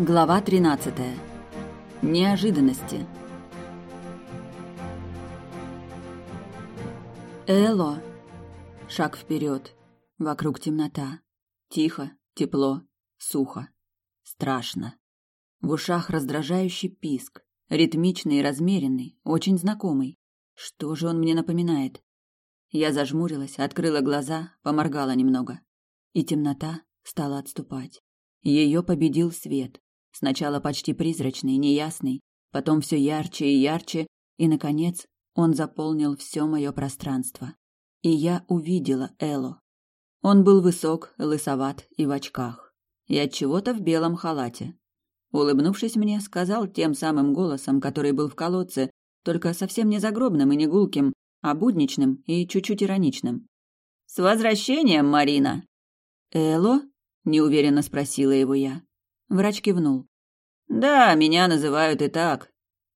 Глава 13. Неожиданности. Эло. Шаг вперед. Вокруг темнота. Тихо, тепло, сухо. Страшно. В ушах раздражающий писк. Ритмичный и размеренный, очень знакомый. Что же он мне напоминает? Я зажмурилась, открыла глаза, поморгала немного. И темнота стала отступать. Ее победил свет. Сначала почти призрачный, неясный, потом все ярче и ярче, и, наконец, он заполнил все мое пространство. И я увидела Эло. Он был высок, лысоват и в очках. И от чего-то в белом халате. Улыбнувшись мне, сказал тем самым голосом, который был в колодце, только совсем не загробным и не гулким, а будничным и чуть-чуть ироничным. «С возвращением, Марина!» «Эло?» – неуверенно спросила его я. Врач кивнул. «Да, меня называют и так».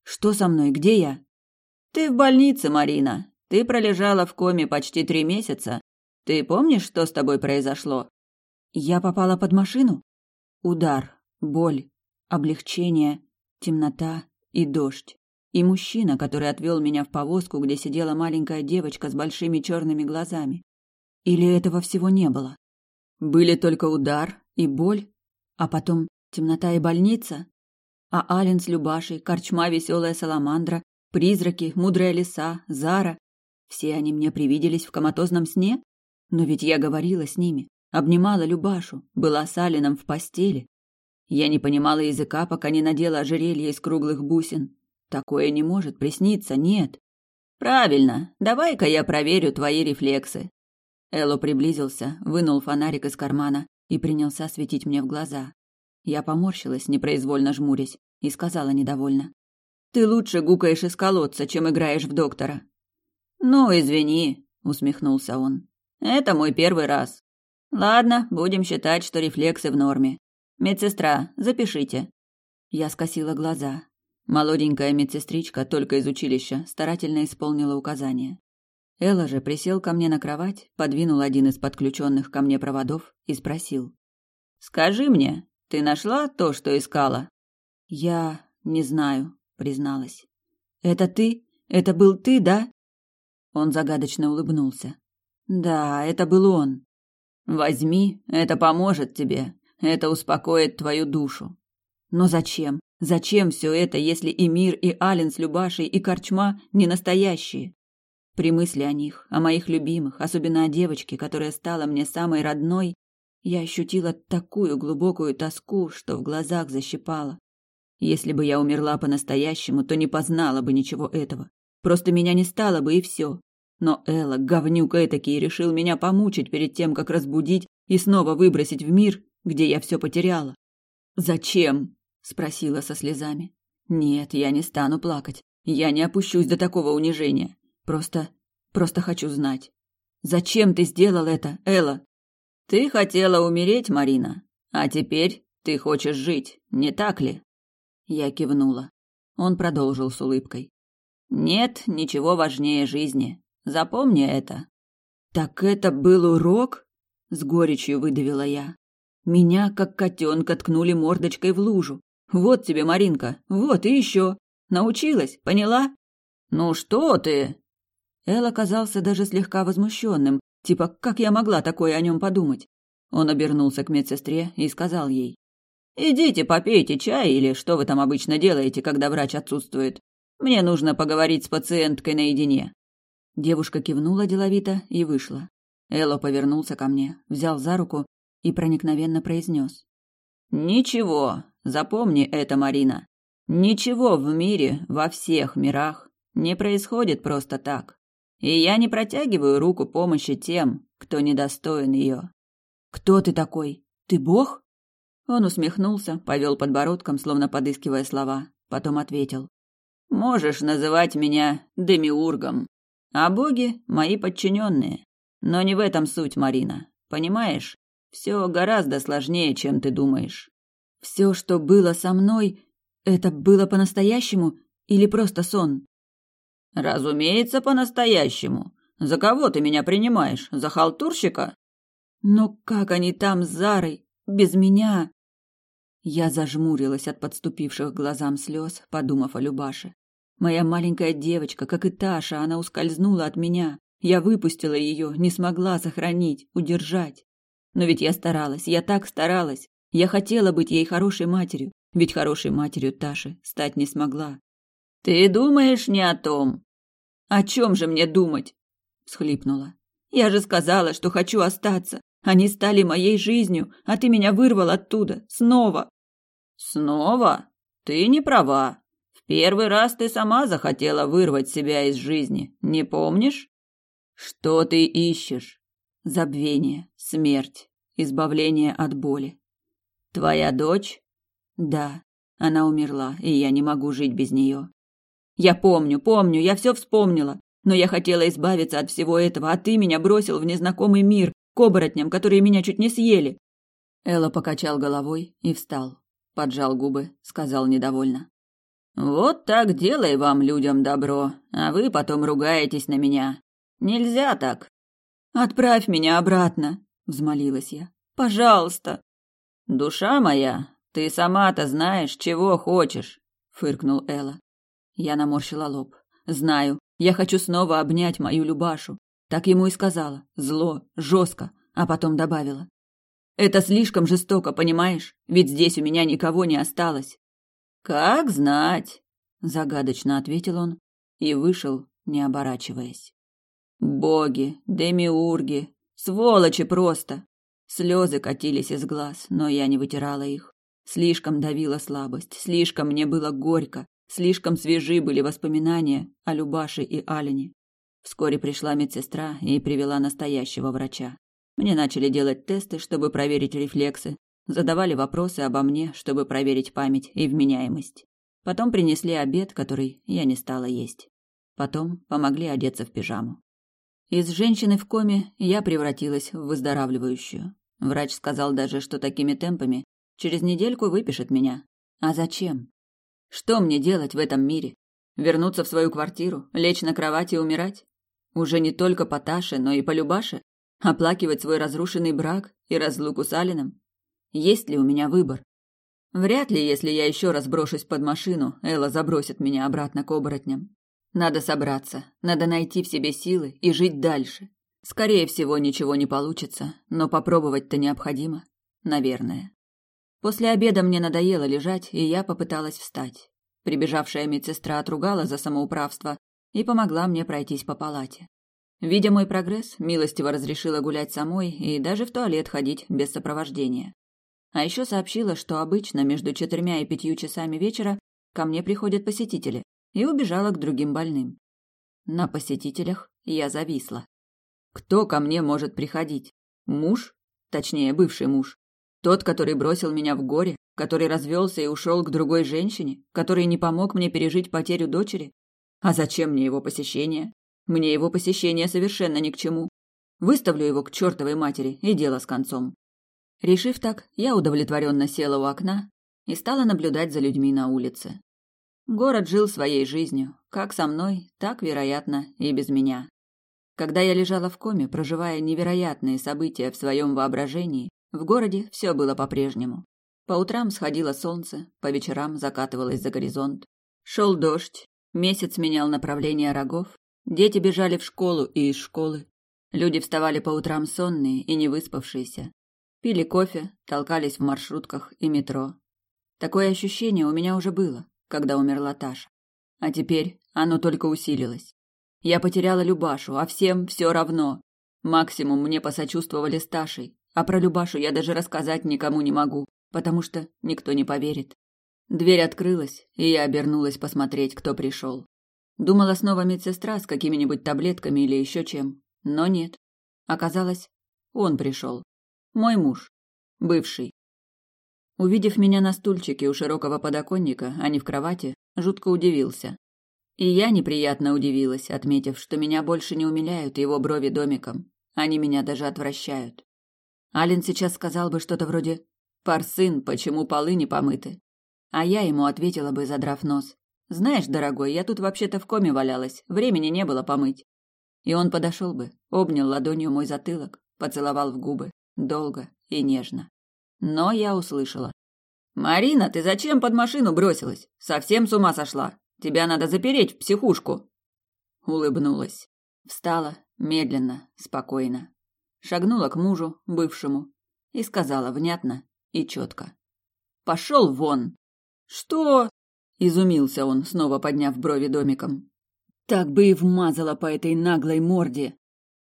«Что со мной? Где я?» «Ты в больнице, Марина. Ты пролежала в коме почти три месяца. Ты помнишь, что с тобой произошло?» «Я попала под машину?» Удар, боль, облегчение, темнота и дождь. И мужчина, который отвел меня в повозку, где сидела маленькая девочка с большими черными глазами. Или этого всего не было? Были только удар и боль, а потом темнота и больница? А Ален с Любашей, корчма веселая саламандра, призраки, мудрая лиса, Зара — все они мне привиделись в коматозном сне? Но ведь я говорила с ними, обнимала Любашу, была с Алином в постели. Я не понимала языка, пока не надела ожерелье из круглых бусин. Такое не может присниться, нет. Правильно, давай-ка я проверю твои рефлексы. Эло приблизился, вынул фонарик из кармана и принялся светить мне в глаза. Я поморщилась, непроизвольно жмурясь, и сказала недовольно. «Ты лучше гукаешь из колодца, чем играешь в доктора». «Ну, извини», — усмехнулся он. «Это мой первый раз. Ладно, будем считать, что рефлексы в норме. Медсестра, запишите». Я скосила глаза. Молоденькая медсестричка, только из училища, старательно исполнила указания. Элла же присел ко мне на кровать, подвинул один из подключенных ко мне проводов и спросил. «Скажи мне, ты нашла то, что искала?» «Я не знаю», — призналась. «Это ты? Это был ты, да?» Он загадочно улыбнулся. «Да, это был он». «Возьми, это поможет тебе. Это успокоит твою душу». «Но зачем? Зачем все это, если и мир, и Ален с Любашей, и Корчма не настоящие? При мысли о них, о моих любимых, особенно о девочке, которая стала мне самой родной, я ощутила такую глубокую тоску, что в глазах защипала. Если бы я умерла по-настоящему, то не познала бы ничего этого. Просто меня не стало бы, и все. Но Элла, говнюк этакий, решил меня помучить перед тем, как разбудить и снова выбросить в мир, где я все потеряла. «Зачем?» — спросила со слезами. «Нет, я не стану плакать. Я не опущусь до такого унижения. Просто... просто хочу знать. Зачем ты сделал это, Элла? Ты хотела умереть, Марина, а теперь ты хочешь жить, не так ли? Я кивнула. Он продолжил с улыбкой. Нет ничего важнее жизни. Запомни это. Так это был урок? С горечью выдавила я. Меня, как котенка, ткнули мордочкой в лужу. Вот тебе, Маринка, вот и еще. Научилась, поняла? Ну что ты? Эл оказался даже слегка возмущенным, типа, как я могла такое о нем подумать? Он обернулся к медсестре и сказал ей. «Идите попейте чай или что вы там обычно делаете, когда врач отсутствует. Мне нужно поговорить с пациенткой наедине». Девушка кивнула деловито и вышла. Эло повернулся ко мне, взял за руку и проникновенно произнес. «Ничего, запомни это, Марина. Ничего в мире, во всех мирах, не происходит просто так. И я не протягиваю руку помощи тем, кто недостоин ее. Кто ты такой? Ты бог? Он усмехнулся, повел подбородком, словно подыскивая слова, потом ответил: Можешь называть меня демиургом, а боги мои подчиненные. Но не в этом суть, Марина. Понимаешь? Все гораздо сложнее, чем ты думаешь. Все, что было со мной, это было по-настоящему или просто сон? Разумеется, по-настоящему. За кого ты меня принимаешь? За халтурщика? Но как они там с Зарой? Без меня? Я зажмурилась от подступивших к глазам слез, подумав о Любаше. Моя маленькая девочка, как и Таша, она ускользнула от меня. Я выпустила ее, не смогла сохранить, удержать. Но ведь я старалась, я так старалась. Я хотела быть ей хорошей матерью, ведь хорошей матерью Таши стать не смогла. Ты думаешь не о том. О чем же мне думать? всхлипнула. Я же сказала, что хочу остаться. Они стали моей жизнью, а ты меня вырвал оттуда снова. Снова? Ты не права. В первый раз ты сама захотела вырвать себя из жизни, не помнишь? Что ты ищешь? Забвение, смерть, избавление от боли. Твоя дочь? Да, она умерла, и я не могу жить без нее. Я помню, помню, я все вспомнила. Но я хотела избавиться от всего этого, а ты меня бросил в незнакомый мир, к оборотням, которые меня чуть не съели. Элла покачал головой и встал. Поджал губы, сказал недовольно. «Вот так делай вам, людям, добро, а вы потом ругаетесь на меня. Нельзя так». «Отправь меня обратно», — взмолилась я. «Пожалуйста». «Душа моя, ты сама-то знаешь, чего хочешь», — фыркнул Элла. Я наморщила лоб. «Знаю, я хочу снова обнять мою Любашу. Так ему и сказала. Зло, жестко, а потом добавила. Это слишком жестоко, понимаешь? Ведь здесь у меня никого не осталось. Как знать, загадочно ответил он и вышел, не оборачиваясь. Боги, демиурги, сволочи просто. Слезы катились из глаз, но я не вытирала их. Слишком давила слабость, слишком мне было горько, слишком свежи были воспоминания о Любаше и Алине. Вскоре пришла медсестра и привела настоящего врача. Мне начали делать тесты, чтобы проверить рефлексы, задавали вопросы обо мне, чтобы проверить память и вменяемость. Потом принесли обед, который я не стала есть. Потом помогли одеться в пижаму. Из женщины в коме я превратилась в выздоравливающую. Врач сказал даже, что такими темпами через недельку выпишет меня. А зачем? Что мне делать в этом мире? Вернуться в свою квартиру, лечь на кровати и умирать? Уже не только по Таше, но и по Любаше? Оплакивать свой разрушенный брак и разлуку с Алином? Есть ли у меня выбор? Вряд ли, если я еще раз брошусь под машину, Элла забросит меня обратно к оборотням. Надо собраться, надо найти в себе силы и жить дальше. Скорее всего, ничего не получится, но попробовать-то необходимо. Наверное. После обеда мне надоело лежать, и я попыталась встать. Прибежавшая медсестра отругала за самоуправство и помогла мне пройтись по палате. Видя мой прогресс, милостиво разрешила гулять самой и даже в туалет ходить без сопровождения. А еще сообщила, что обычно между четырьмя и пятью часами вечера ко мне приходят посетители, и убежала к другим больным. На посетителях я зависла. Кто ко мне может приходить? Муж? Точнее, бывший муж. Тот, который бросил меня в горе, который развелся и ушел к другой женщине, который не помог мне пережить потерю дочери? А зачем мне его посещение? Мне его посещение совершенно ни к чему. Выставлю его к чертовой матери, и дело с концом. Решив так, я удовлетворенно села у окна и стала наблюдать за людьми на улице. Город жил своей жизнью, как со мной, так, вероятно, и без меня. Когда я лежала в коме, проживая невероятные события в своем воображении, в городе все было по-прежнему. По утрам сходило солнце, по вечерам закатывалось за горизонт. Шел дождь, месяц менял направление рогов, дети бежали в школу и из школы. Люди вставали по утрам сонные и не выспавшиеся. Пили кофе, толкались в маршрутках и метро. Такое ощущение у меня уже было, когда умерла Таша. А теперь оно только усилилось. Я потеряла Любашу, а всем все равно. Максимум мне посочувствовали с Ташей, а про Любашу я даже рассказать никому не могу, потому что никто не поверит. Дверь открылась, и я обернулась посмотреть, кто пришел. Думала снова медсестра с какими-нибудь таблетками или еще чем, но нет. Оказалось, он пришел. Мой муж. Бывший. Увидев меня на стульчике у широкого подоконника, а не в кровати, жутко удивился. И я неприятно удивилась, отметив, что меня больше не умиляют его брови домиком. Они меня даже отвращают. Ален сейчас сказал бы что-то вроде «Парсын, почему полы не помыты?» А я ему ответила бы, задрав нос. «Знаешь, дорогой, я тут вообще-то в коме валялась, времени не было помыть». И он подошел бы, обнял ладонью мой затылок, поцеловал в губы, долго и нежно. Но я услышала. «Марина, ты зачем под машину бросилась? Совсем с ума сошла? Тебя надо запереть в психушку!» Улыбнулась. Встала, медленно, спокойно. Шагнула к мужу, бывшему, и сказала внятно и четко. «Пошел вон!» «Что?» – изумился он, снова подняв брови домиком. «Так бы и вмазала по этой наглой морде!»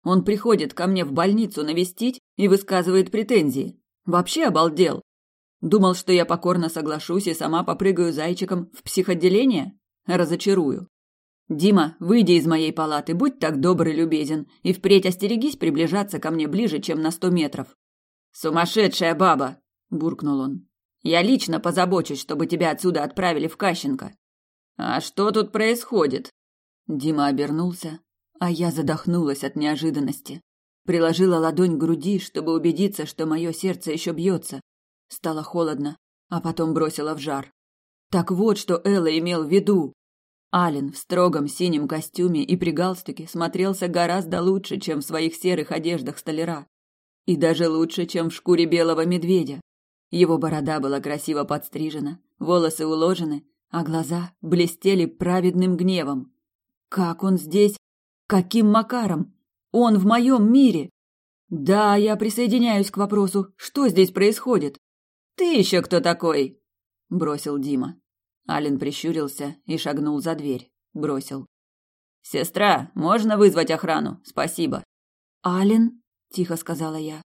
Он приходит ко мне в больницу навестить и высказывает претензии. Вообще обалдел. Думал, что я покорно соглашусь и сама попрыгаю зайчиком в психоделение? Разочарую. Дима, выйди из моей палаты, будь так добр и любезен, и впредь остерегись приближаться ко мне ближе, чем на сто метров. Сумасшедшая баба, буркнул он. Я лично позабочусь, чтобы тебя отсюда отправили в Кащенко. А что тут происходит? Дима обернулся, а я задохнулась от неожиданности. Приложила ладонь к груди, чтобы убедиться, что мое сердце еще бьется. Стало холодно, а потом бросила в жар. Так вот, что Элла имел в виду. Ален в строгом синем костюме и при галстуке смотрелся гораздо лучше, чем в своих серых одеждах столяра. И даже лучше, чем в шкуре белого медведя. Его борода была красиво подстрижена, волосы уложены, а глаза блестели праведным гневом. Как он здесь? Каким макаром? Он в моем мире? Да, я присоединяюсь к вопросу, что здесь происходит? Ты еще кто такой? Бросил Дима. Ален прищурился и шагнул за дверь. Бросил. «Сестра, можно вызвать охрану? Спасибо». «Ален?» – тихо сказала я.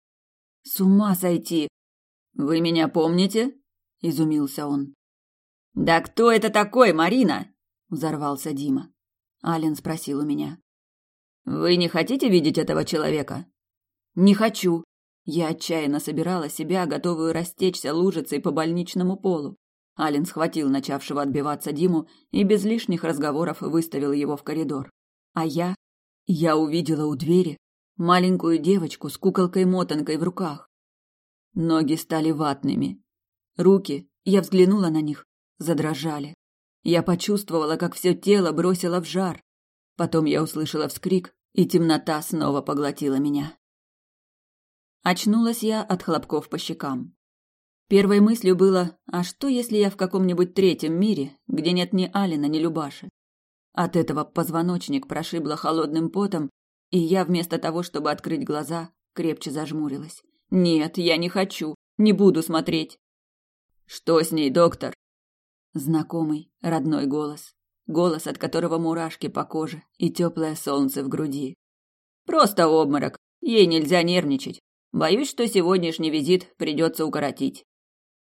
«С ума сойти! Вы меня помните?» – изумился он. «Да кто это такой, Марина?» – взорвался Дима. Ален спросил у меня. «Вы не хотите видеть этого человека?» «Не хочу». Я отчаянно собирала себя, готовую растечься лужицей по больничному полу. Ален схватил начавшего отбиваться Диму и без лишних разговоров выставил его в коридор. А я... Я увидела у двери маленькую девочку с куколкой-мотанкой в руках. Ноги стали ватными. Руки, я взглянула на них, задрожали. Я почувствовала, как все тело бросило в жар. Потом я услышала вскрик, и темнота снова поглотила меня. Очнулась я от хлопков по щекам. Первой мыслью было, а что, если я в каком-нибудь третьем мире, где нет ни Алина, ни Любаши? От этого позвоночник прошибло холодным потом, и я вместо того, чтобы открыть глаза, крепче зажмурилась. Нет, я не хочу, не буду смотреть. Что с ней, доктор? Знакомый, родной голос. Голос, от которого мурашки по коже и теплое солнце в груди. Просто обморок. Ей нельзя нервничать. Боюсь, что сегодняшний визит придется укоротить.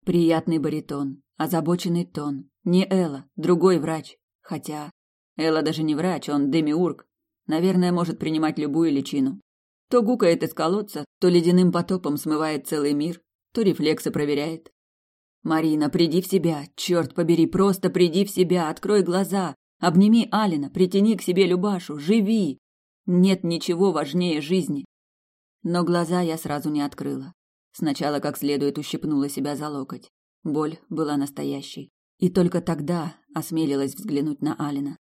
Приятный баритон, озабоченный тон. Не Элла, другой врач. Хотя Элла даже не врач, он демиург. Наверное, может принимать любую личину. То гукает из колодца, то ледяным потопом смывает целый мир, то рефлексы проверяет. Марина, приди в себя, черт побери, просто приди в себя, открой глаза, обними Алина, притяни к себе Любашу, живи. Нет ничего важнее жизни. Но глаза я сразу не открыла. Сначала как следует ущипнула себя за локоть. Боль была настоящей. И только тогда осмелилась взглянуть на Алина.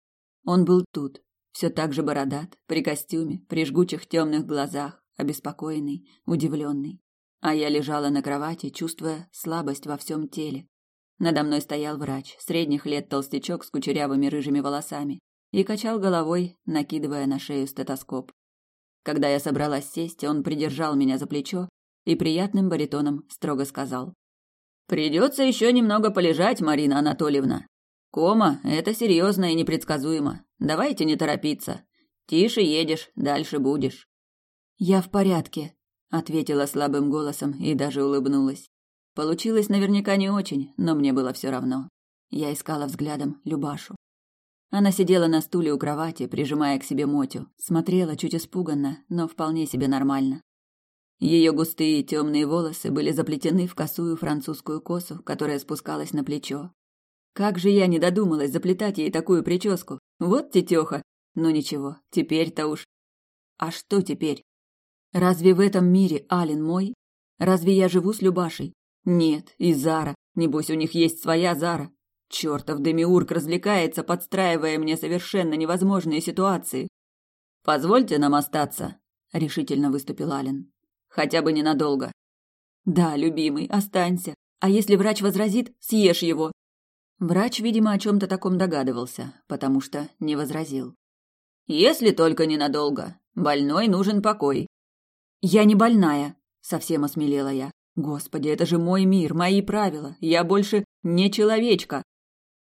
Он был тут, все так же бородат, при костюме, при жгучих темных глазах, обеспокоенный, удивленный. А я лежала на кровати, чувствуя слабость во всем теле. Надо мной стоял врач, средних лет толстячок с кучерявыми рыжими волосами, и качал головой, накидывая на шею стетоскоп. Когда я собралась сесть, он придержал меня за плечо и приятным баритоном строго сказал. «Придется еще немного полежать, Марина Анатольевна. Кома – это серьезно и непредсказуемо. Давайте не торопиться. Тише едешь, дальше будешь». «Я в порядке», – ответила слабым голосом и даже улыбнулась. Получилось наверняка не очень, но мне было все равно. Я искала взглядом Любашу. Она сидела на стуле у кровати, прижимая к себе Мотю, смотрела чуть испуганно, но вполне себе нормально. Ее густые темные волосы были заплетены в косую французскую косу, которая спускалась на плечо. Как же я не додумалась заплетать ей такую прическу. Вот тетеха. Но ничего, теперь-то уж. А что теперь? Разве в этом мире Ален мой? Разве я живу с Любашей? Нет, и Зара. Небось, у них есть своя Зара. Чертов Демиург развлекается, подстраивая мне совершенно невозможные ситуации. «Позвольте нам остаться», — решительно выступил Ален. Хотя бы ненадолго. Да, любимый, останься. А если врач возразит, съешь его. Врач, видимо, о чем-то таком догадывался, потому что не возразил. Если только ненадолго. Больной нужен покой. Я не больная, совсем осмелела я. Господи, это же мой мир, мои правила. Я больше не человечка.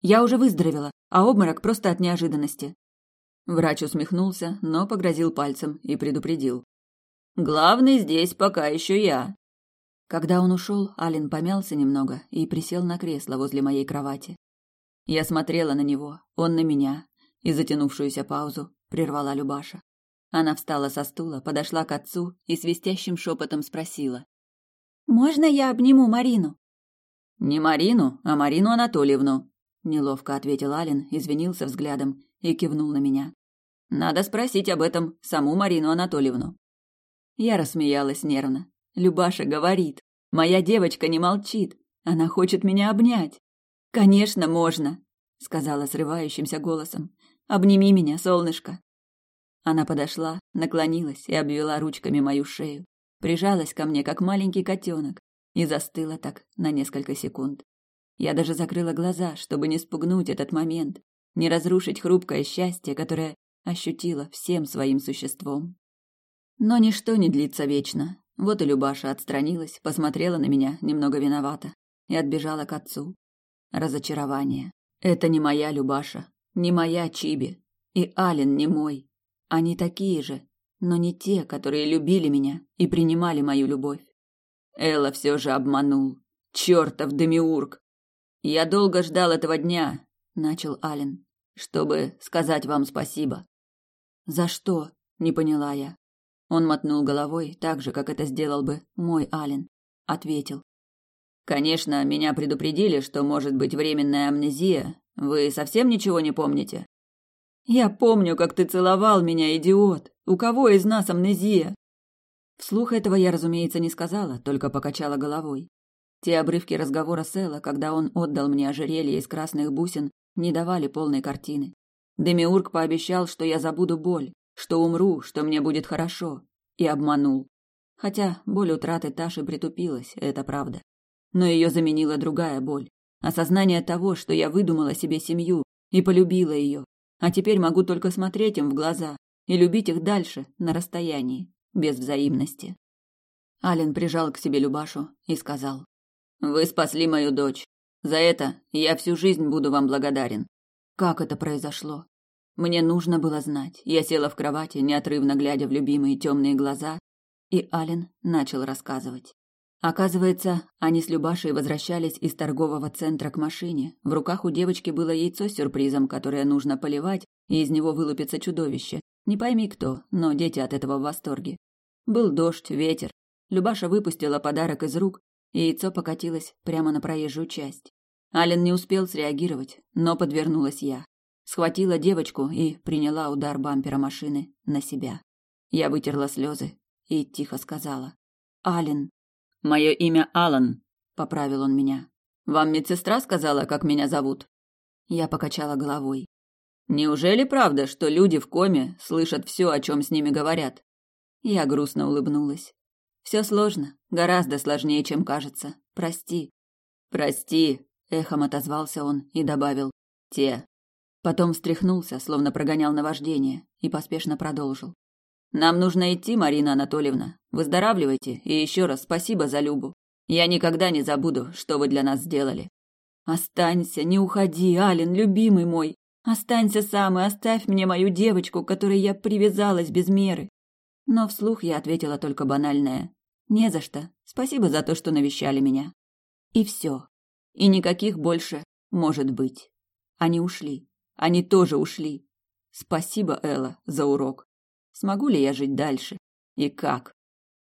Я уже выздоровела, а обморок просто от неожиданности. Врач усмехнулся, но погрозил пальцем и предупредил. Главный здесь пока еще я. Когда он ушел, Ален помялся немного и присел на кресло возле моей кровати. Я смотрела на него, он на меня, и затянувшуюся паузу прервала Любаша. Она встала со стула, подошла к отцу и свистящим шепотом спросила: "Можно я обниму Марину?" "Не Марину, а Марину Анатольевну", неловко ответил Ален, извинился взглядом и кивнул на меня. Надо спросить об этом саму Марину Анатольевну. Я рассмеялась нервно. Любаша говорит: "Моя девочка не молчит, она хочет меня обнять". Конечно, можно, сказала срывающимся голосом. Обними меня, солнышко. Она подошла, наклонилась и обвела ручками мою шею, прижалась ко мне как маленький котенок и застыла так на несколько секунд. Я даже закрыла глаза, чтобы не спугнуть этот момент, не разрушить хрупкое счастье, которое ощутила всем своим существом. Но ничто не длится вечно. Вот и Любаша отстранилась, посмотрела на меня немного виновата и отбежала к отцу. Разочарование. Это не моя Любаша, не моя Чиби, и Ален не мой. Они такие же, но не те, которые любили меня и принимали мою любовь. Элла все же обманул. Чертов демиург! Я долго ждал этого дня, начал Ален, чтобы сказать вам спасибо. За что? Не поняла я. Он мотнул головой, так же, как это сделал бы мой Ален. Ответил. Конечно, меня предупредили, что может быть временная амнезия. Вы совсем ничего не помните? Я помню, как ты целовал меня, идиот. У кого из нас амнезия? Вслух этого я, разумеется, не сказала, только покачала головой. Те обрывки разговора с Элла, когда он отдал мне ожерелье из красных бусин, не давали полной картины. Демиург пообещал, что я забуду боль, что умру, что мне будет хорошо, и обманул. Хотя боль утраты Таши притупилась, это правда. Но ее заменила другая боль. Осознание того, что я выдумала себе семью и полюбила ее, а теперь могу только смотреть им в глаза и любить их дальше, на расстоянии, без взаимности. Ален прижал к себе Любашу и сказал: "Вы спасли мою дочь. За это я всю жизнь буду вам благодарен. Как это произошло? Мне нужно было знать. Я села в кровати, неотрывно глядя в любимые темные глаза, и Ален начал рассказывать. Оказывается, они с Любашей возвращались из торгового центра к машине. В руках у девочки было яйцо с сюрпризом, которое нужно поливать, и из него вылупится чудовище. Не пойми кто, но дети от этого в восторге. Был дождь, ветер. Любаша выпустила подарок из рук, и яйцо покатилось прямо на проезжую часть. Ален не успел среагировать, но подвернулась я. Схватила девочку и приняла удар бампера машины на себя. Я вытерла слезы и тихо сказала. «Ален». «Мое имя Алан», — поправил он меня. «Вам медсестра сказала, как меня зовут?» Я покачала головой. «Неужели правда, что люди в коме слышат все, о чем с ними говорят?» Я грустно улыбнулась. «Все сложно, гораздо сложнее, чем кажется. Прости». «Прости», эхом отозвался он и добавил: "Те". Потом встряхнулся, словно прогонял наваждение, и поспешно продолжил: "Нам нужно идти, Марина Анатольевна. Выздоравливайте и еще раз спасибо за Любу. Я никогда не забуду, что вы для нас сделали". Останься, не уходи, Ален, любимый мой. Останься сам и оставь мне мою девочку, которой я привязалась без меры. Но вслух я ответила только банальное: "Не за что. Спасибо за то, что навещали меня". И все. И никаких больше может быть. Они ушли. Они тоже ушли. Спасибо, Элла, за урок. Смогу ли я жить дальше? И как?